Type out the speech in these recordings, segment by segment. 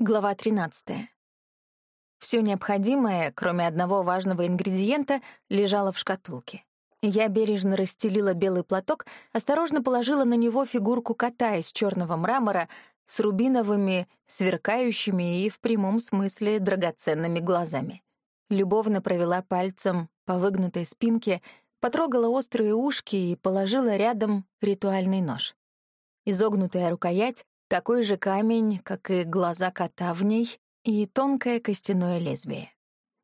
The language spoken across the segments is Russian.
Глава 13. Все необходимое, кроме одного важного ингредиента, лежало в шкатулке. Я бережно расстелила белый платок, осторожно положила на него фигурку кота из черного мрамора с рубиновыми, сверкающими и в прямом смысле драгоценными глазами. Любовно провела пальцем по выгнутой спинке, потрогала острые ушки и положила рядом ритуальный нож. Изогнутая рукоять такой же камень, как и глаза кота в ней, и тонкое костяное лезвие.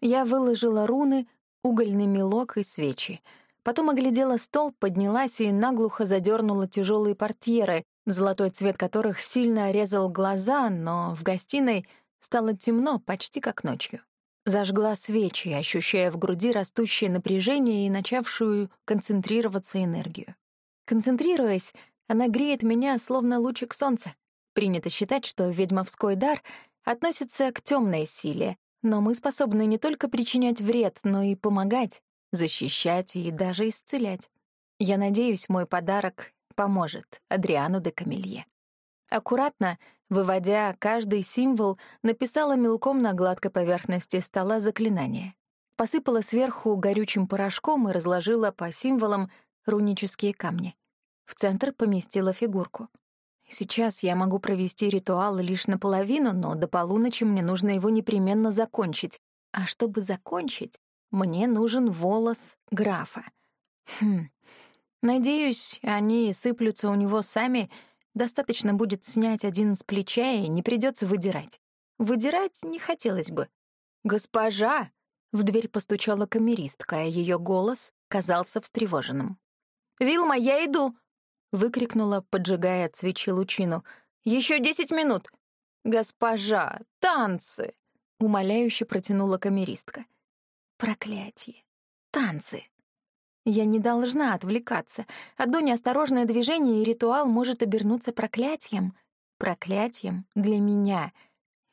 Я выложила руны, угольный мелок и свечи. Потом оглядела стол, поднялась и наглухо задернула тяжелые портьеры, золотой цвет которых сильно резал глаза, но в гостиной стало темно, почти как ночью. Зажгла свечи, ощущая в груди растущее напряжение и начавшую концентрироваться энергию. Концентрируясь, она греет меня, словно лучик солнца. Принято считать, что ведьмовской дар относится к темной силе, но мы способны не только причинять вред, но и помогать, защищать и даже исцелять. Я надеюсь, мой подарок поможет Адриану де Камелье. Аккуратно, выводя каждый символ, написала мелком на гладкой поверхности стола заклинание. Посыпала сверху горючим порошком и разложила по символам рунические камни. В центр поместила фигурку. Сейчас я могу провести ритуал лишь наполовину, но до полуночи мне нужно его непременно закончить. А чтобы закончить, мне нужен волос графа. Хм. Надеюсь, они сыплются у него сами. Достаточно будет снять один с плеча, и не придется выдирать. Выдирать не хотелось бы. «Госпожа!» — в дверь постучала камеристка, а ее голос казался встревоженным. «Вилма, я иду!» Выкрикнула, поджигая от свечи лучину. «Еще десять минут!» «Госпожа, танцы!» — умоляюще протянула камеристка. «Проклятие! Танцы!» Я не должна отвлекаться. Одно неосторожное движение, и ритуал может обернуться проклятием. Проклятием для меня.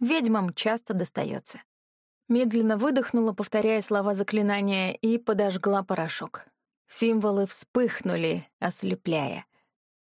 Ведьмам часто достается. Медленно выдохнула, повторяя слова заклинания, и подожгла порошок. Символы вспыхнули, ослепляя.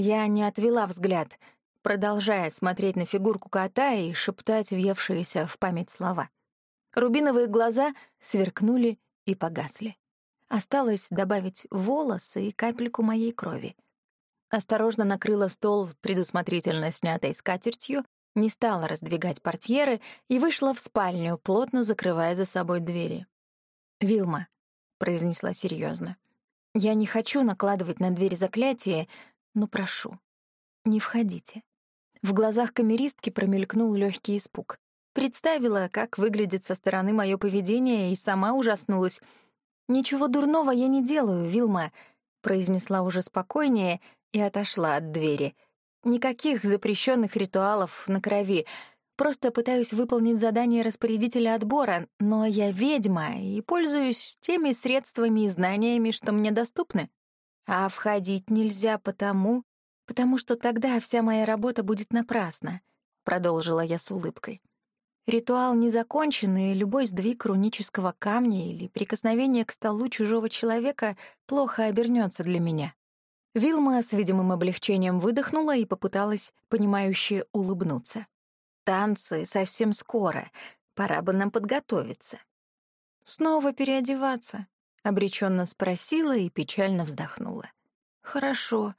Я не отвела взгляд, продолжая смотреть на фигурку кота и шептать въевшиеся в память слова. Рубиновые глаза сверкнули и погасли. Осталось добавить волосы и капельку моей крови. Осторожно накрыла стол, предусмотрительно снятой скатертью, не стала раздвигать портьеры и вышла в спальню, плотно закрывая за собой двери. «Вилма», — произнесла серьезно, — «я не хочу накладывать на дверь заклятие, но прошу, не входите». В глазах камеристки промелькнул легкий испуг. Представила, как выглядит со стороны мое поведение, и сама ужаснулась. «Ничего дурного я не делаю, Вилма», — произнесла уже спокойнее и отошла от двери. «Никаких запрещенных ритуалов на крови. Просто пытаюсь выполнить задание распорядителя отбора, но я ведьма и пользуюсь теми средствами и знаниями, что мне доступны. А входить нельзя потому, потому что тогда вся моя работа будет напрасна, продолжила я с улыбкой. Ритуал не закончен, и любой сдвиг рунического камня или прикосновение к столу чужого человека плохо обернется для меня. Вилма с видимым облегчением выдохнула и попыталась, понимающе улыбнуться. «Танцы совсем скоро. Пора бы нам подготовиться». «Снова переодеваться», — обреченно спросила и печально вздохнула. «Хорошо.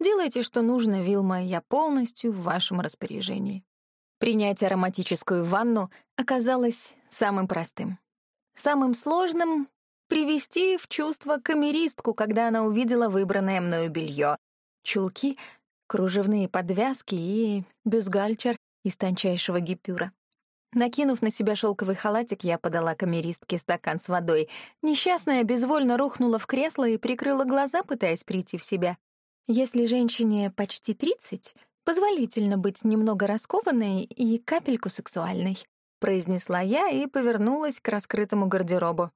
Делайте, что нужно, Вилма, я полностью в вашем распоряжении». Принять ароматическую ванну оказалось самым простым. Самым сложным — привести в чувство камеристку, когда она увидела выбранное мною белье, чулки, кружевные подвязки и бюстгальтер из тончайшего гипюра. Накинув на себя шелковый халатик, я подала камеристке стакан с водой. Несчастная безвольно рухнула в кресло и прикрыла глаза, пытаясь прийти в себя. Если женщине почти 30, позволительно быть немного раскованной и капельку сексуальной, произнесла я и повернулась к раскрытому гардеробу.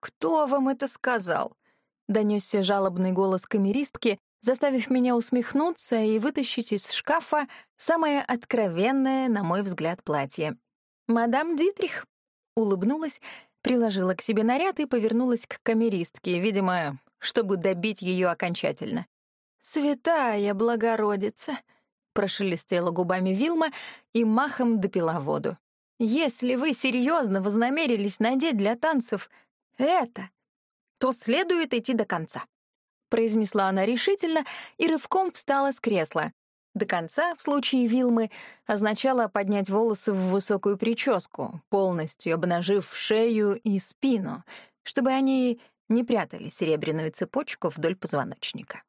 «Кто вам это сказал?» — донесся жалобный голос камеристки, заставив меня усмехнуться и вытащить из шкафа самое откровенное, на мой взгляд, платье. «Мадам Дитрих», — улыбнулась, приложила к себе наряд и повернулась к камеристке, видимо, чтобы добить ее окончательно. «Святая благородица», — прошелестела губами Вилма и махом допила воду. «Если вы серьезно вознамерились надеть для танцев это, то следует идти до конца», — произнесла она решительно и рывком встала с кресла. До конца, в случае Вилмы, означало поднять волосы в высокую прическу, полностью обнажив шею и спину, чтобы они не прятали серебряную цепочку вдоль позвоночника.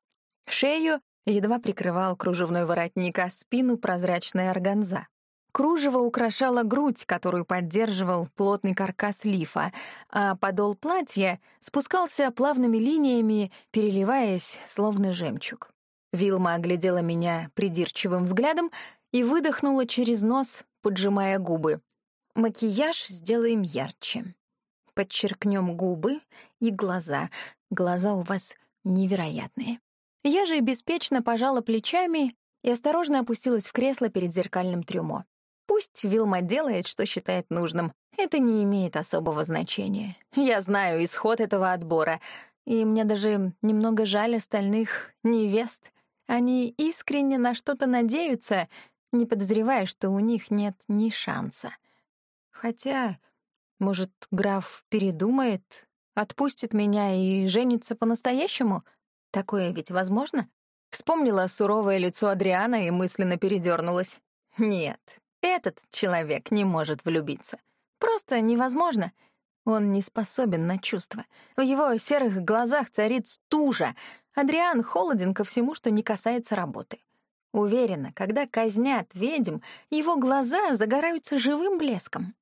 Шею едва прикрывал кружевной воротник, а спину — прозрачная органза. Кружево украшало грудь, которую поддерживал плотный каркас лифа, а подол платья спускался плавными линиями, переливаясь, словно жемчуг. Вилма оглядела меня придирчивым взглядом и выдохнула через нос, поджимая губы. «Макияж сделаем ярче. Подчеркнем губы и глаза. Глаза у вас невероятные». Я же беспечно пожала плечами и осторожно опустилась в кресло перед зеркальным трюмо. Пусть Вилма делает, что считает нужным. Это не имеет особого значения. Я знаю исход этого отбора, и мне даже немного жаль остальных невест. Они искренне на что-то надеются, не подозревая, что у них нет ни шанса. Хотя, может, граф передумает, отпустит меня и женится по-настоящему? Такое ведь возможно? Вспомнила суровое лицо Адриана и мысленно передернулась. Нет, этот человек не может влюбиться. Просто невозможно. Он не способен на чувства. В его серых глазах царит стужа. Адриан холоден ко всему, что не касается работы. Уверена, когда казнят ведьм, его глаза загораются живым блеском.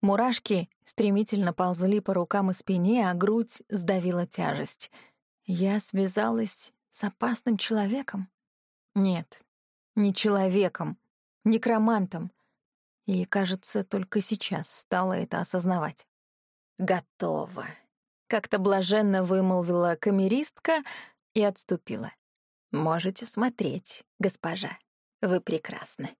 Мурашки стремительно ползли по рукам и спине, а грудь сдавила тяжесть. Я связалась с опасным человеком? Нет, не человеком некромантом. И, кажется, только сейчас стала это осознавать. «Готово», — как-то блаженно вымолвила камеристка и отступила. «Можете смотреть, госпожа. Вы прекрасны».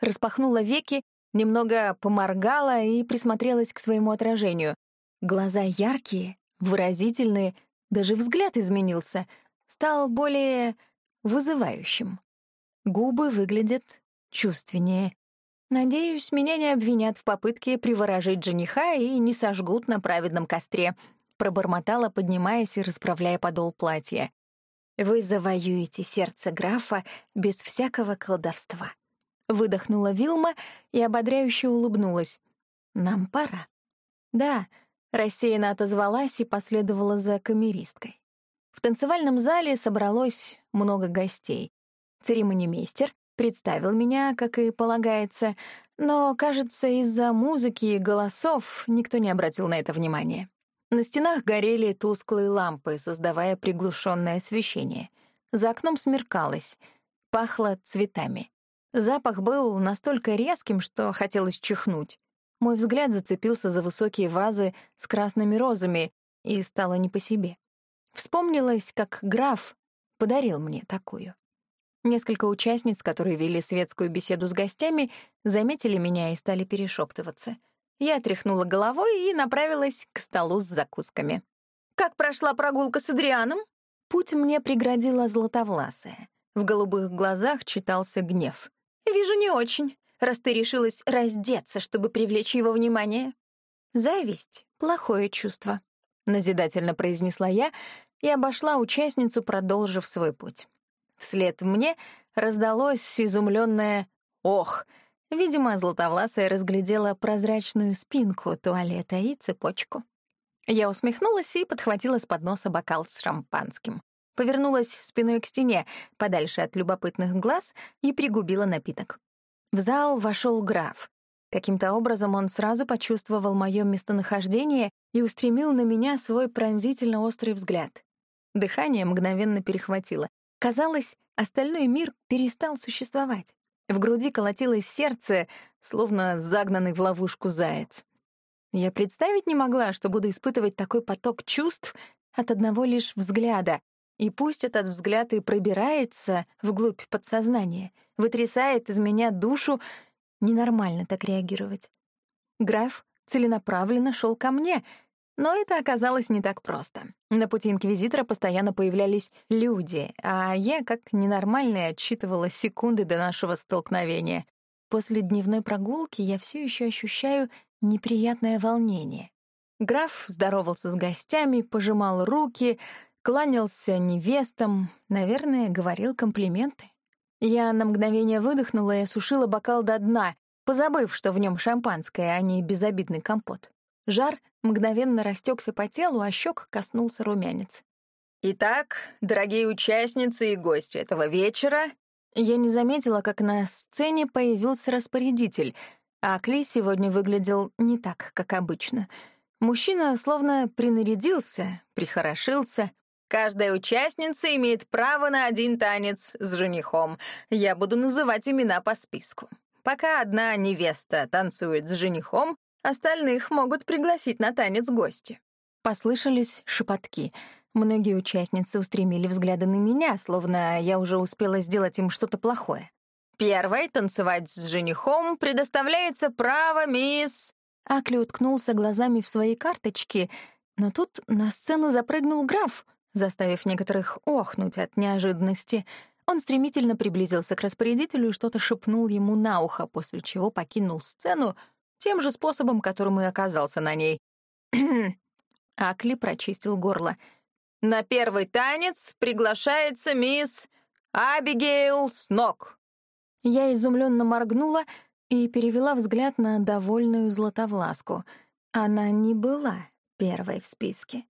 Распахнула веки, немного поморгала и присмотрелась к своему отражению. Глаза яркие, выразительные, даже взгляд изменился, стал более вызывающим. Губы выглядят чувственнее. Надеюсь, меня не обвинят в попытке приворожить жениха и не сожгут на праведном костре, пробормотала, поднимаясь и расправляя подол платья. Вы завоюете сердце графа без всякого колдовства. Выдохнула Вилма и ободряюще улыбнулась. Нам пора. Да, рассеянно отозвалась и последовала за камеристкой. В танцевальном зале собралось много гостей. Церемонимейстер, представил меня, как и полагается, но, кажется, из-за музыки и голосов никто не обратил на это внимания. На стенах горели тусклые лампы, создавая приглушенное освещение. За окном смеркалось, пахло цветами. Запах был настолько резким, что хотелось чихнуть. Мой взгляд зацепился за высокие вазы с красными розами, и стало не по себе. Вспомнилось, как граф подарил мне такую. Несколько участниц, которые вели светскую беседу с гостями, заметили меня и стали перешептываться. Я тряхнула головой и направилась к столу с закусками. «Как прошла прогулка с Адрианом?» Путь мне преградила златовласая. В голубых глазах читался гнев. «Вижу, не очень, раз ты решилась раздеться, чтобы привлечь его внимание». «Зависть — плохое чувство», — назидательно произнесла я и обошла участницу, продолжив свой путь. Вслед мне раздалось изумленное «Ох!». Видимо, Златовласая разглядела прозрачную спинку туалета и цепочку. Я усмехнулась и подхватила с подноса бокал с шампанским. Повернулась спиной к стене, подальше от любопытных глаз, и пригубила напиток. В зал вошел граф. Каким-то образом он сразу почувствовал мое местонахождение и устремил на меня свой пронзительно острый взгляд. Дыхание мгновенно перехватило. Казалось, остальной мир перестал существовать. В груди колотилось сердце, словно загнанный в ловушку заяц. Я представить не могла, что буду испытывать такой поток чувств от одного лишь взгляда, и пусть этот взгляд и пробирается вглубь подсознания, вытрясает из меня душу, ненормально так реагировать. Граф целенаправленно шел ко мне, Но это оказалось не так просто. На пути инквизитора постоянно появлялись люди, а я, как ненормальная, отсчитывала секунды до нашего столкновения. После дневной прогулки я все еще ощущаю неприятное волнение. Граф здоровался с гостями, пожимал руки, кланялся невестам, наверное, говорил комплименты. Я на мгновение выдохнула и осушила бокал до дна, позабыв, что в нем шампанское, а не безобидный компот. Жар мгновенно растекся по телу, а щек коснулся румянец. «Итак, дорогие участницы и гости этого вечера...» Я не заметила, как на сцене появился распорядитель, а Кли сегодня выглядел не так, как обычно. Мужчина словно принарядился, прихорошился. «Каждая участница имеет право на один танец с женихом. Я буду называть имена по списку. Пока одна невеста танцует с женихом, Остальных могут пригласить на танец гости». Послышались шепотки. Многие участницы устремили взгляды на меня, словно я уже успела сделать им что-то плохое. «Первой танцевать с женихом предоставляется право мисс...» Акли уткнулся глазами в свои карточки, но тут на сцену запрыгнул граф, заставив некоторых охнуть от неожиданности. Он стремительно приблизился к распорядителю и что-то шепнул ему на ухо, после чего покинул сцену, тем же способом, которым и оказался на ней. Акли прочистил горло. «На первый танец приглашается мисс Абигейл Снок». Я изумленно моргнула и перевела взгляд на довольную Златовласку. Она не была первой в списке.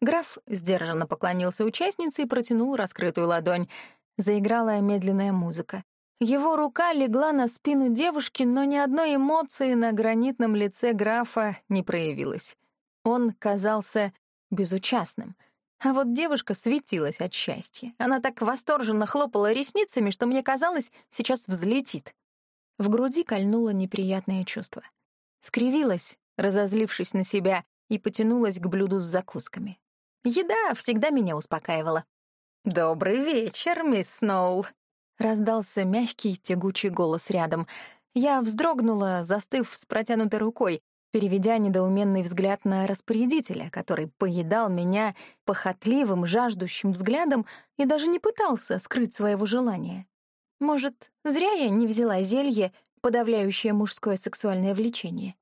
Граф сдержанно поклонился участнице и протянул раскрытую ладонь. Заиграла медленная музыка. Его рука легла на спину девушки, но ни одной эмоции на гранитном лице графа не проявилось. Он казался безучастным. А вот девушка светилась от счастья. Она так восторженно хлопала ресницами, что мне казалось, сейчас взлетит. В груди кольнуло неприятное чувство. Скривилась, разозлившись на себя, и потянулась к блюду с закусками. Еда всегда меня успокаивала. «Добрый вечер, мисс Сноул», Раздался мягкий, тягучий голос рядом. Я вздрогнула, застыв с протянутой рукой, переведя недоуменный взгляд на распорядителя, который поедал меня похотливым, жаждущим взглядом и даже не пытался скрыть своего желания. Может, зря я не взяла зелье, подавляющее мужское сексуальное влечение.